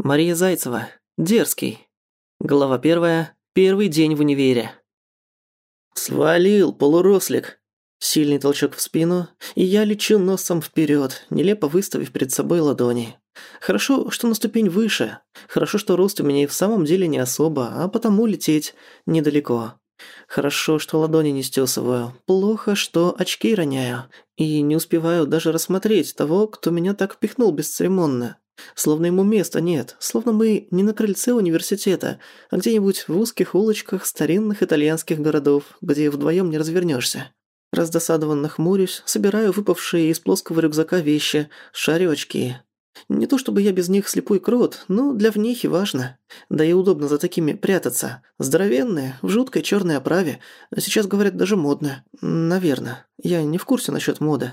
Мария Зайцева. Дерзкий. Глава первая. Первый день в универе. «Свалил, полурослик!» Сильный толчок в спину, и я лечу носом вперед, нелепо выставив перед собой ладони. Хорошо, что на ступень выше. Хорошо, что рост у меня и в самом деле не особо, а потому лететь недалеко. Хорошо, что ладони не стёсываю. Плохо, что очки роняю. И не успеваю даже рассмотреть того, кто меня так впихнул бесцеремонно. Словно ему места нет, словно мы не на крыльце университета, а где-нибудь в узких улочках старинных итальянских городов, где вдвоем не развернешься. Раздосадованно хмурюсь, собираю выпавшие из плоского рюкзака вещи, шарю очки. Не то чтобы я без них слепой крот, но для внехи важно. Да и удобно за такими прятаться. Здоровенные, в жуткой черной оправе. Сейчас, говорят, даже модно. Наверное. Я не в курсе насчет моды.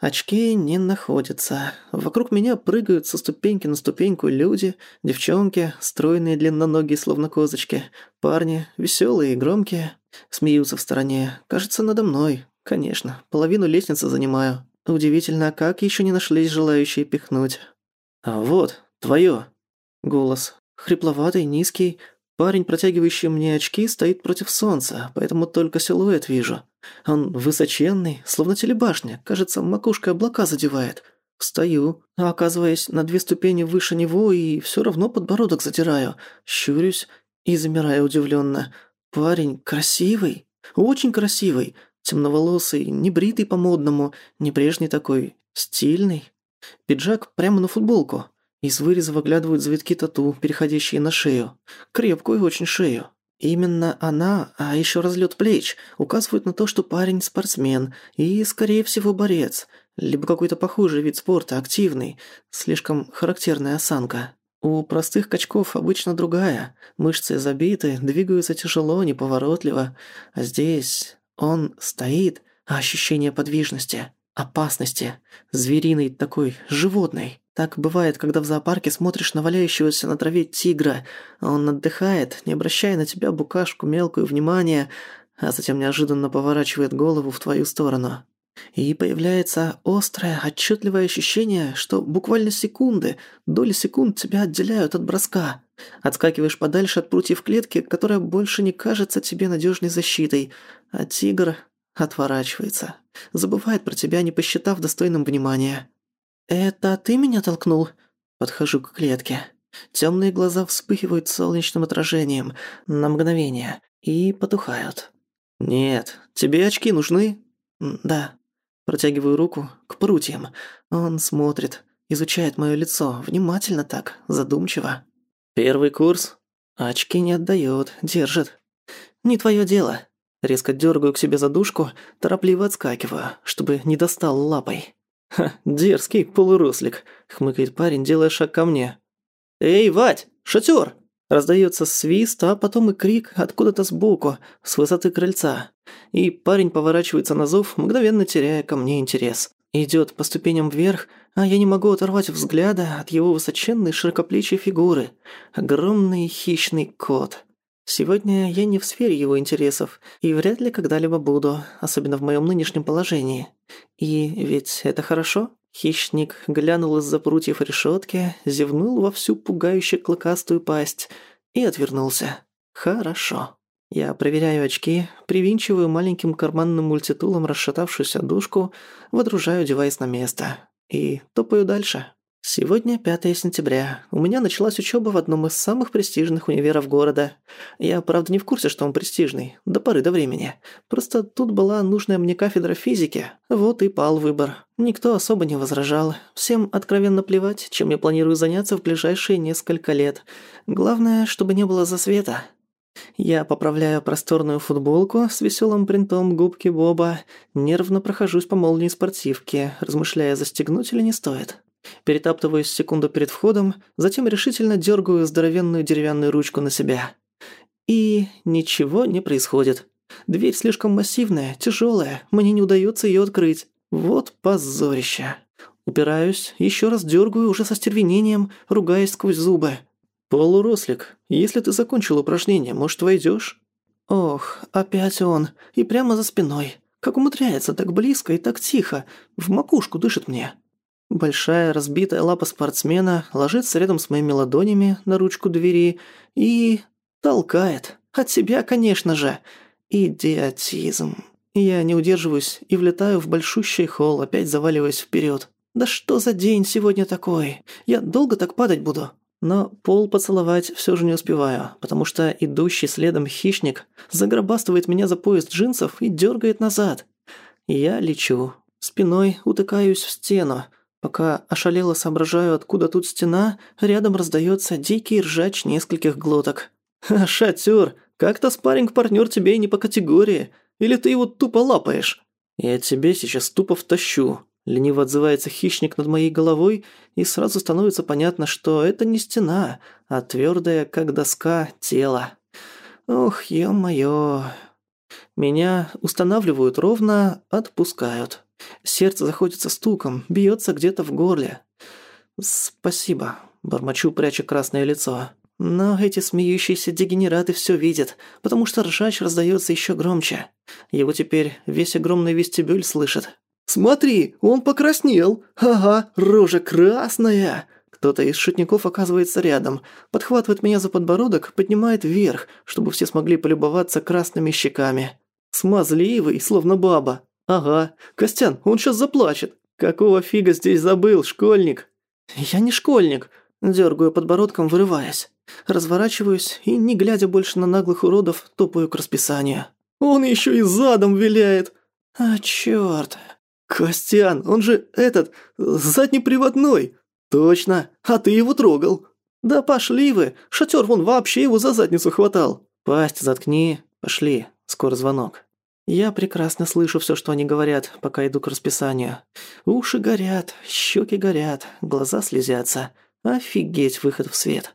Очки не находятся. Вокруг меня прыгают со ступеньки на ступеньку люди, девчонки, стройные длинноногие словно козочки, парни, веселые и громкие, смеются в стороне. Кажется, надо мной. Конечно, половину лестницы занимаю. Удивительно, как еще не нашлись желающие пихнуть. А вот, твое. Голос. Хрипловатый, низкий. Парень, протягивающий мне очки, стоит против солнца, поэтому только силуэт вижу. Он высоченный, словно телебашня, кажется, макушка облака задевает. Встаю, а оказываясь на две ступени выше него и все равно подбородок затираю, щурюсь и замираю удивленно. Парень красивый, очень красивый, темноволосый, не бритый по-модному, небрежный такой, стильный. Пиджак прямо на футболку. Из выреза выглядывают завитки тату, переходящие на шею. Крепкую очень шею. Именно она, а еще разлет плеч, указывают на то, что парень спортсмен и, скорее всего, борец, либо какой-то похожий вид спорта, активный, слишком характерная осанка. У простых качков обычно другая, мышцы забиты, двигаются тяжело, неповоротливо, а здесь он стоит, а ощущение подвижности, опасности, звериной такой, животной. Так бывает, когда в зоопарке смотришь на валяющегося на траве тигра. Он отдыхает, не обращая на тебя букашку мелкую внимания, а затем неожиданно поворачивает голову в твою сторону. И появляется острое, отчетливое ощущение, что буквально секунды, доли секунд тебя отделяют от броска. Отскакиваешь подальше от прутьев клетки, которая больше не кажется тебе надежной защитой, а тигр отворачивается. Забывает про тебя, не посчитав достойным внимания. «Это ты меня толкнул?» Подхожу к клетке. Темные глаза вспыхивают солнечным отражением на мгновение и потухают. «Нет, тебе очки нужны?» «Да». Протягиваю руку к прутьям. Он смотрит, изучает моё лицо, внимательно так, задумчиво. «Первый курс?» Очки не отдаёт, держит. «Не твоё дело». Резко дёргаю к себе задушку, торопливо отскакиваю, чтобы не достал лапой. «Ха, дерзкий полурослик», — хмыкает парень, делая шаг ко мне. «Эй, Вать, шатер! Раздаётся свист, а потом и крик откуда-то сбоку, с высоты крыльца. И парень поворачивается на зов, мгновенно теряя ко мне интерес. Идёт по ступеням вверх, а я не могу оторвать взгляда от его высоченной широкоплечей фигуры. Огромный хищный кот. Сегодня я не в сфере его интересов и вряд ли когда-либо буду, особенно в моем нынешнем положении. И ведь это хорошо. Хищник глянул из-за прутьев решетки, зевнул во всю пугающую клыкастую пасть и отвернулся. Хорошо. Я проверяю очки, привинчиваю маленьким карманным мультитулом расшатавшуюся дужку, водружаю девайс на место и топаю дальше. Сегодня 5 сентября. У меня началась учёба в одном из самых престижных универов города. Я, правда, не в курсе, что он престижный, до поры до времени. Просто тут была нужная мне кафедра физики. Вот и пал выбор. Никто особо не возражал. Всем откровенно плевать, чем я планирую заняться в ближайшие несколько лет. Главное, чтобы не было засвета. Я поправляю просторную футболку с веселым принтом губки Боба, нервно прохожусь по молнии спортивки, размышляя, застегнуть или не стоит. Перетаптываюсь секунду перед входом, затем решительно дергаю здоровенную деревянную ручку на себя. И ничего не происходит. Дверь слишком массивная, тяжелая, мне не удается ее открыть. Вот позорище. Упираюсь, еще раз дергаю уже со стервенением, ругаясь сквозь зубы. «Полурослик, если ты закончил упражнение, может, войдешь? Ох, опять он. И прямо за спиной. Как умудряется так близко и так тихо. В макушку дышит мне. Большая разбитая лапа спортсмена ложится рядом с моими ладонями на ручку двери и... толкает. От себя, конечно же. Идиотизм. Я не удерживаюсь и влетаю в большущий холл, опять заваливаясь вперед. Да что за день сегодня такой? Я долго так падать буду? Но пол поцеловать все же не успеваю, потому что идущий следом хищник загробастывает меня за пояс джинсов и дергает назад. Я лечу. Спиной утыкаюсь в стену. Пока ошалело соображаю, откуда тут стена, рядом раздается дикий ржач нескольких глоток. «Ха, шатёр, как-то спарринг партнер тебе и не по категории. Или ты его тупо лапаешь?» «Я тебе сейчас тупо втащу», Лениво отзывается хищник над моей головой, и сразу становится понятно, что это не стена, а твердое, как доска, тело. Ох, ё-моё. Меня устанавливают ровно, отпускают. Сердце заходится стуком, бьется где-то в горле. «Спасибо», – бормочу, пряча красное лицо. Но эти смеющиеся дегенераты все видят, потому что ржач раздается еще громче. Его теперь весь огромный вестибюль слышит. «Смотри, он покраснел! Ага, рожа красная!» Кто-то из шутников оказывается рядом, подхватывает меня за подбородок, поднимает вверх, чтобы все смогли полюбоваться красными щеками. Смазливый, словно баба. Ага, Костян, он сейчас заплачет. Какого фига здесь забыл, школьник? Я не школьник, дергаю подбородком, вырываясь. Разворачиваюсь и, не глядя больше на наглых уродов, топаю к расписанию. Он еще и задом виляет. А чёрт, «Костян, он же этот, заднеприводной!» «Точно, а ты его трогал!» «Да пошли вы, шатер вон вообще его за задницу хватал!» «Пасть заткни, пошли, скоро звонок!» Я прекрасно слышу все, что они говорят, пока иду к расписанию. Уши горят, щеки горят, глаза слезятся. Офигеть выход в свет.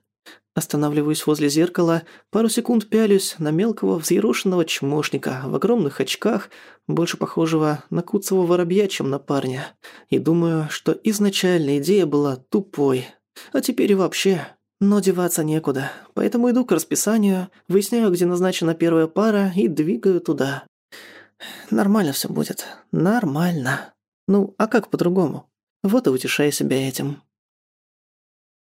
Останавливаюсь возле зеркала, пару секунд пялюсь на мелкого взъерошенного чмошника в огромных очках, больше похожего на куцого воробья, чем на парня. И думаю, что изначально идея была тупой. А теперь и вообще. Но деваться некуда, поэтому иду к расписанию, выясняю, где назначена первая пара и двигаю туда. Нормально все будет. Нормально. Ну, а как по-другому? Вот и утешаю себя этим.